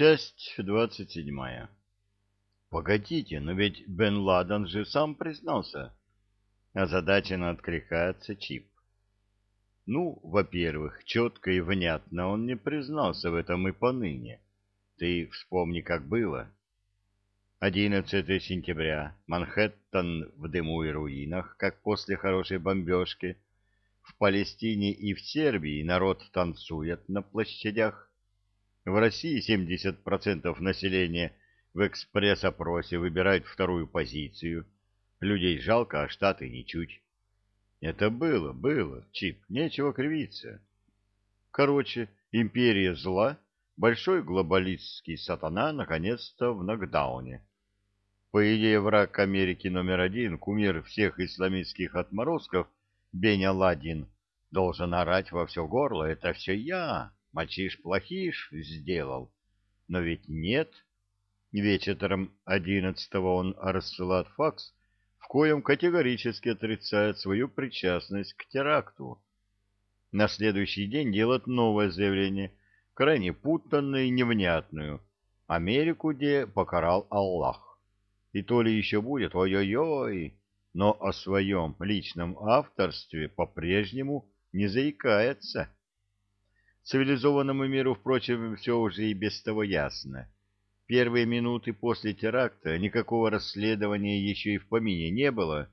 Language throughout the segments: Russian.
Часть двадцать седьмая. Погодите, но ведь Бен Ладен же сам признался. Озадаченно откликается Чип. Ну, во-первых, четко и внятно он не признался в этом и поныне. Ты вспомни, как было. 11 сентября. Манхэттен в дыму и руинах, как после хорошей бомбежки. В Палестине и в Сербии народ танцует на площадях. В России 70% населения в экспресс-опросе выбирают вторую позицию. Людей жалко, а Штаты ничуть. Это было, было, Чип, нечего кривиться. Короче, империя зла, большой глобалистский сатана, наконец-то в нокдауне. По идее, враг Америки номер один, кумир всех исламистских отморозков, Беня Ладин, должен орать во все горло «Это все я!» Мальчиш-плохиш сделал. Но ведь нет. Вечером одиннадцатого он рассылает факс, в коем категорически отрицает свою причастность к теракту. На следующий день делает новое заявление, крайне путанное и невнятную. Америку где покарал Аллах. И то ли еще будет, ой-ой-ой, но о своем личном авторстве по-прежнему не заикается. Цивилизованному миру, впрочем, все уже и без того ясно. Первые минуты после теракта никакого расследования еще и в помине не было,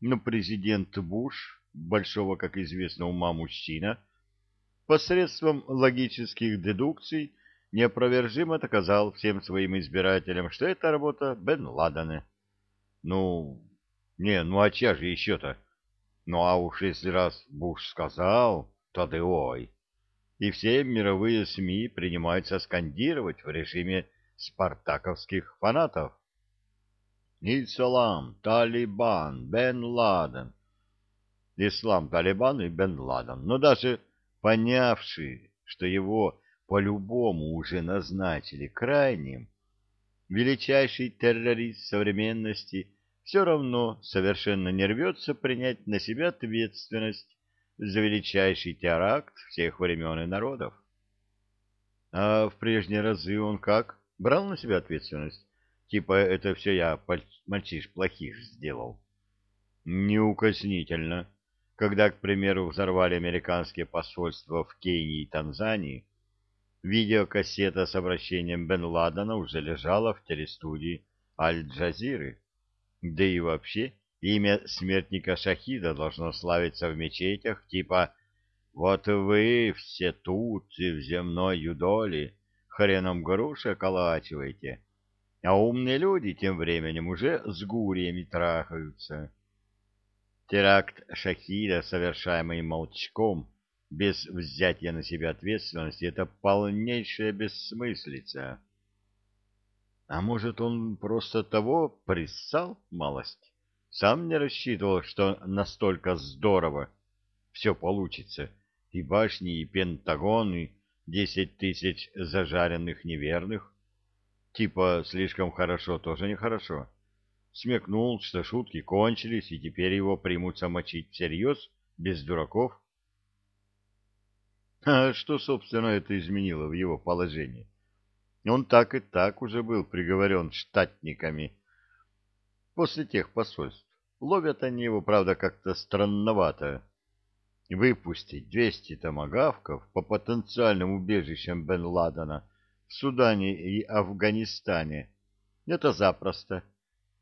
но президент Буш, большого, как известно, ума мужчина, посредством логических дедукций неопровержимо доказал всем своим избирателям, что это работа Бен Ладена. Ну, не, ну а чья же еще-то? Ну а уж если раз Буш сказал, то да ой и все мировые СМИ принимаются скандировать в режиме спартаковских фанатов. Ислам, Талибан, Бен Ладен. Ислам, Талибан и Бен Ладен. Но даже понявший, что его по-любому уже назначили крайним, величайший террорист современности все равно совершенно не рвется принять на себя ответственность за величайший теракт всех времен и народов. А в прежние разы он как? Брал на себя ответственность? Типа, это все я, мальчиш-плохиш, сделал. Неукоснительно. Когда, к примеру, взорвали американские посольства в Кении и Танзании, видеокассета с обращением Бен Ладена уже лежала в телестудии Аль-Джазиры. Да и вообще, Имя смертника Шахида должно славиться в мечетях, типа «Вот вы все тут, в земной юдоли, хреном груши околачиваете, а умные люди тем временем уже с гуриями трахаются». Теракт Шахида, совершаемый молчком, без взятия на себя ответственности, это полнейшая бессмыслица. А может, он просто того приссал малость? Сам не рассчитывал, что настолько здорово все получится. И башни, и Пентагон, и десять тысяч зажаренных неверных. Типа слишком хорошо тоже нехорошо. Смекнул, что шутки кончились, и теперь его примутся мочить всерьез, без дураков. А что, собственно, это изменило в его положении? Он так и так уже был приговорен штатниками после тех посольств. Ловят они его, правда, как-то странновато. Выпустить 200 томагавков по потенциальным убежищам Бен Ладена в Судане и Афганистане — это запросто.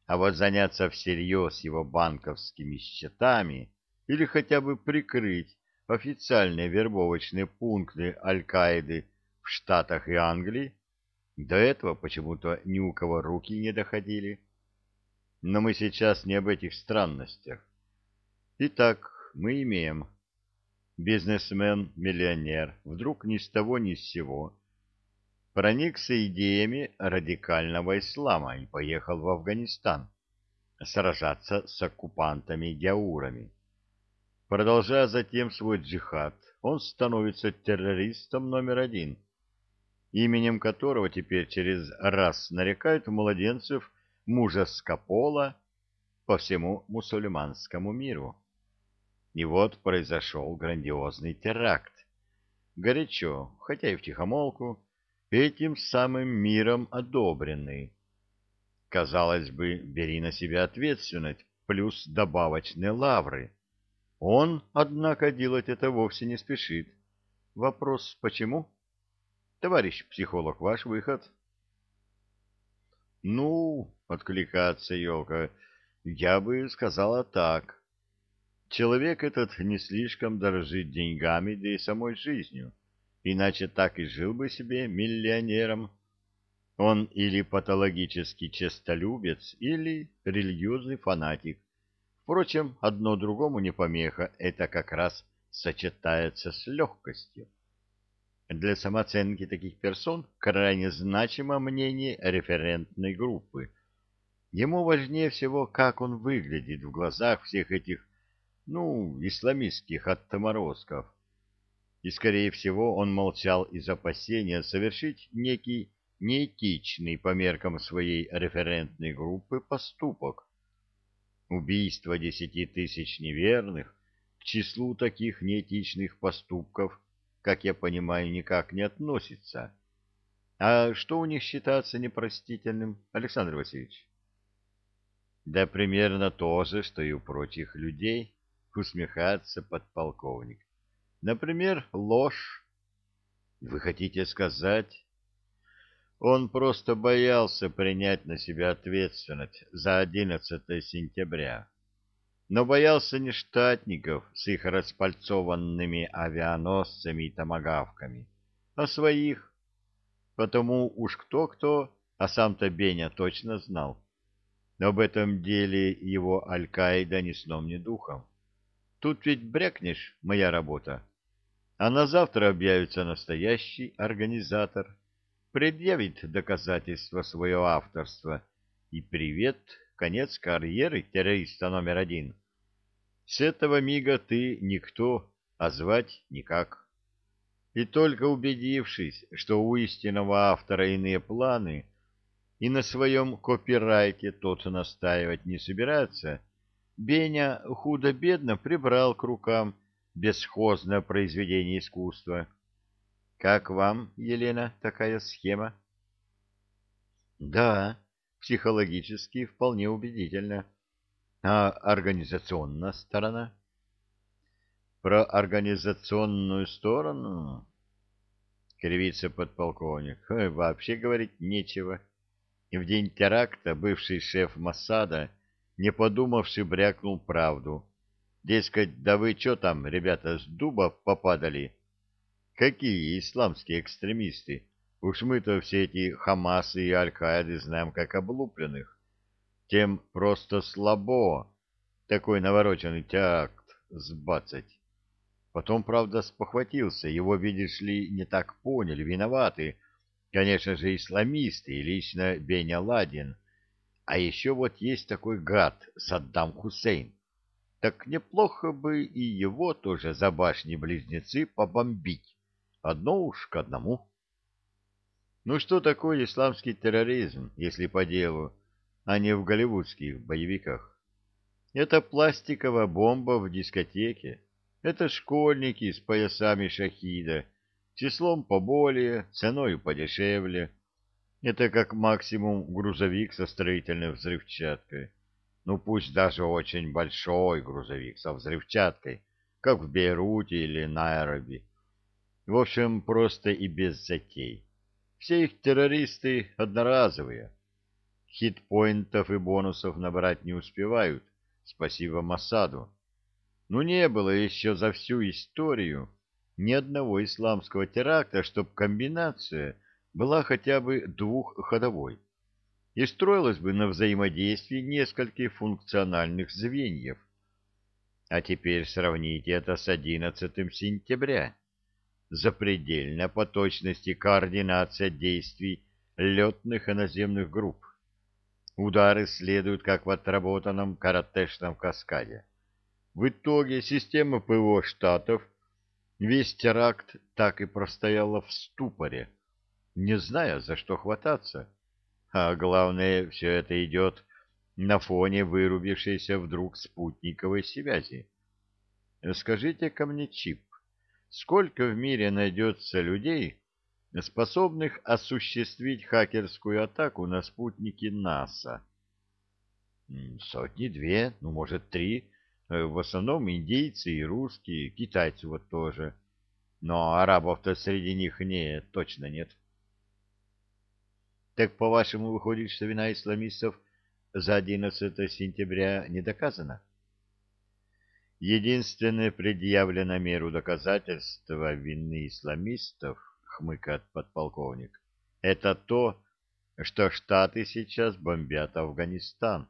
А вот заняться всерьез его банковскими счетами или хотя бы прикрыть официальные вербовочные пункты Аль-Каиды в Штатах и Англии, до этого почему-то ни у кого руки не доходили. Но мы сейчас не об этих странностях. Итак, мы имеем бизнесмен-миллионер, вдруг ни с того ни с сего, проникся идеями радикального ислама и поехал в Афганистан сражаться с оккупантами-дяурами. Продолжая затем свой джихад, он становится террористом номер один, именем которого теперь через раз нарекают младенцев мужеского пола по всему мусульманскому миру. И вот произошел грандиозный теракт. Горячо, хотя и втихомолку, этим самым миром одобренный. Казалось бы, бери на себя ответственность, плюс добавочные лавры. Он, однако, делать это вовсе не спешит. Вопрос почему? Товарищ психолог, ваш выход. Ну, откликаться елка, я бы сказала так. Человек этот не слишком дорожит деньгами, да и самой жизнью, иначе так и жил бы себе миллионером. Он или патологический честолюбец, или религиозный фанатик. Впрочем, одно другому не помеха, это как раз сочетается с легкостью. Для самооценки таких персон крайне значимо мнение референтной группы. Ему важнее всего, как он выглядит в глазах всех этих, ну, исламистских отморозков. И, скорее всего, он молчал из опасения совершить некий неэтичный по меркам своей референтной группы поступок. Убийство десяти тысяч неверных к числу таких неэтичных поступков, как я понимаю, никак не относится. А что у них считается непростительным, Александр Васильевич? Да примерно то же, что и у прочих людей, усмехается подполковник. Например, ложь. Вы хотите сказать, он просто боялся принять на себя ответственность за 11 сентября. Но боялся не штатников с их распальцованными авианосцами и томагавками, а своих. Потому уж кто-кто, а сам-то Беня точно знал. Но об этом деле его Аль-Каида ни сном, ни духом. Тут ведь брякнешь, моя работа. А на завтра объявится настоящий организатор предъявит доказательства своего авторства, и привет, конец карьеры террориста номер один. С этого мига ты никто, а звать никак. И только убедившись, что у истинного автора иные планы, и на своем копирайте тот настаивать не собирается, Беня худо-бедно прибрал к рукам бесхозное произведение искусства — как вам, Елена, такая схема? Да, психологически вполне убедительно. А организационная сторона? Про организационную сторону? Кривится подполковник. Вообще говорить нечего. В день теракта бывший шеф Массада, не подумавши, брякнул правду. Дескать, да вы что там, ребята, с дуба попадали? Какие исламские экстремисты? Уж мы-то все эти Хамасы и Аль-Каиды знаем как облупленных. Тем просто слабо такой навороченный тякт сбацать. Потом, правда, спохватился. Его, видишь ли, не так поняли, виноваты. Конечно же, исламисты и лично Беня Ладин. А еще вот есть такой гад Саддам Хусейн. Так неплохо бы и его тоже за башни-близнецы побомбить. Одно уж к одному. Ну что такое исламский терроризм, если по делу, а не в голливудских боевиках? Это пластиковая бомба в дискотеке. Это школьники с поясами шахида, числом поболее, ценой подешевле. Это как максимум грузовик со строительной взрывчаткой. Ну пусть даже очень большой грузовик со взрывчаткой, как в Бейруте или Найроби. В общем, просто и без затей. Все их террористы одноразовые. Хитпоинтов и бонусов набрать не успевают, спасибо Масаду. Но не было еще за всю историю ни одного исламского теракта, чтоб комбинация была хотя бы двухходовой и строилась бы на взаимодействии нескольких функциональных звеньев. А теперь сравните это с 11 сентября запредельна по точности координация действий летных и наземных групп. Удары следуют как в отработанном каратешном каскаде. В итоге система ПВО Штатов весь теракт так и простояла в ступоре, не зная, за что хвататься. А главное, все это идет на фоне вырубившейся вдруг спутниковой связи. Скажите ко мне, Чип, сколько в мире найдется людей, способных осуществить хакерскую атаку на спутники НАСА. Сотни-две, ну, может, три. Э, в основном индейцы и русские, китайцы вот тоже. Но арабов-то среди них не, точно нет. Так, по-вашему, выходит, что вина исламистов за 11 сентября не доказана? Единственное предъявлено меру доказательства вины исламистов, хмыкает подполковник, это то, что Штаты сейчас бомбят Афганистан.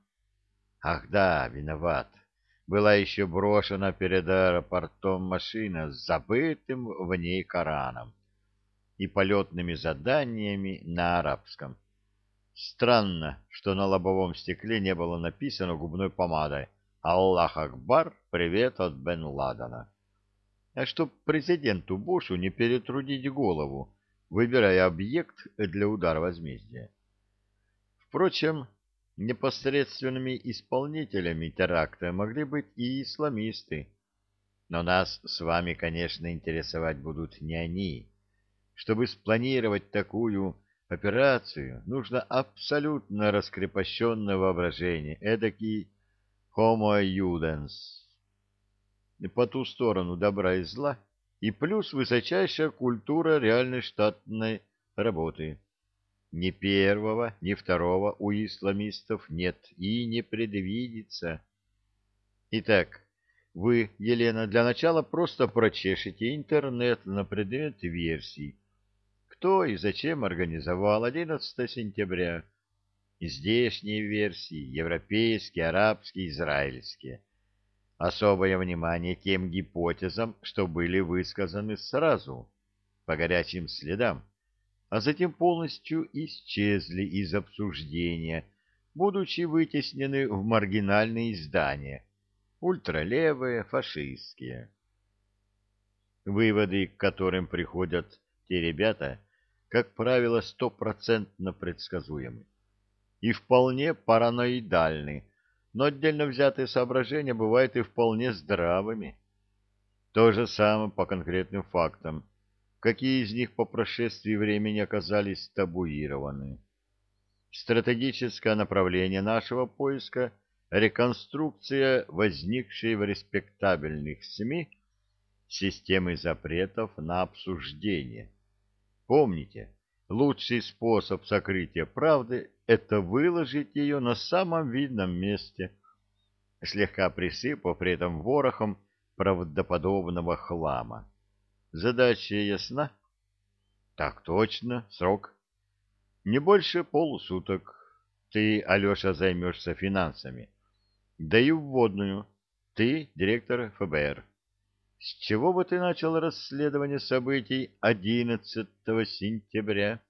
Ах да, виноват. Была еще брошена перед аэропортом машина с забытым в ней Кораном и полетными заданиями на арабском. Странно, что на лобовом стекле не было написано губной помадой «Аллах Акбар, привет от Бен Ладена». А чтоб президенту Бушу не перетрудить голову, выбирая объект для удара возмездия. Впрочем, непосредственными исполнителями теракта могли быть и исламисты. Но нас с вами, конечно, интересовать будут не они. Чтобы спланировать такую операцию, нужно абсолютно раскрепощенное воображение, эдакий homo judens, по ту сторону добра и зла, и плюс высочайшая культура реальной штатной работы. Ни первого, ни второго у исламистов нет и не предвидится. Итак, вы, Елена, для начала просто прочешите интернет на предмет версий. Кто и зачем организовал 11 сентября? Здешние версии, европейские, арабские, израильские. Особое внимание тем гипотезам, что были высказаны сразу, по горячим следам а затем полностью исчезли из обсуждения, будучи вытеснены в маргинальные издания, ультралевые, фашистские. Выводы, к которым приходят те ребята, как правило, стопроцентно предсказуемы и вполне параноидальны, но отдельно взятые соображения бывают и вполне здравыми. То же самое по конкретным фактам – какие из них по прошествии времени оказались табуированы. Стратегическое направление нашего поиска — реконструкция возникшей в респектабельных СМИ системы запретов на обсуждение. Помните, лучший способ сокрытия правды — это выложить ее на самом видном месте, слегка присыпав при этом ворохом правдоподобного хлама. Задача ясна? Так точно, срок. Не больше полусуток. Ты, Алеша, займешься финансами. Даю вводную. Ты директор ФБР. С чего бы ты начал расследование событий 11 сентября?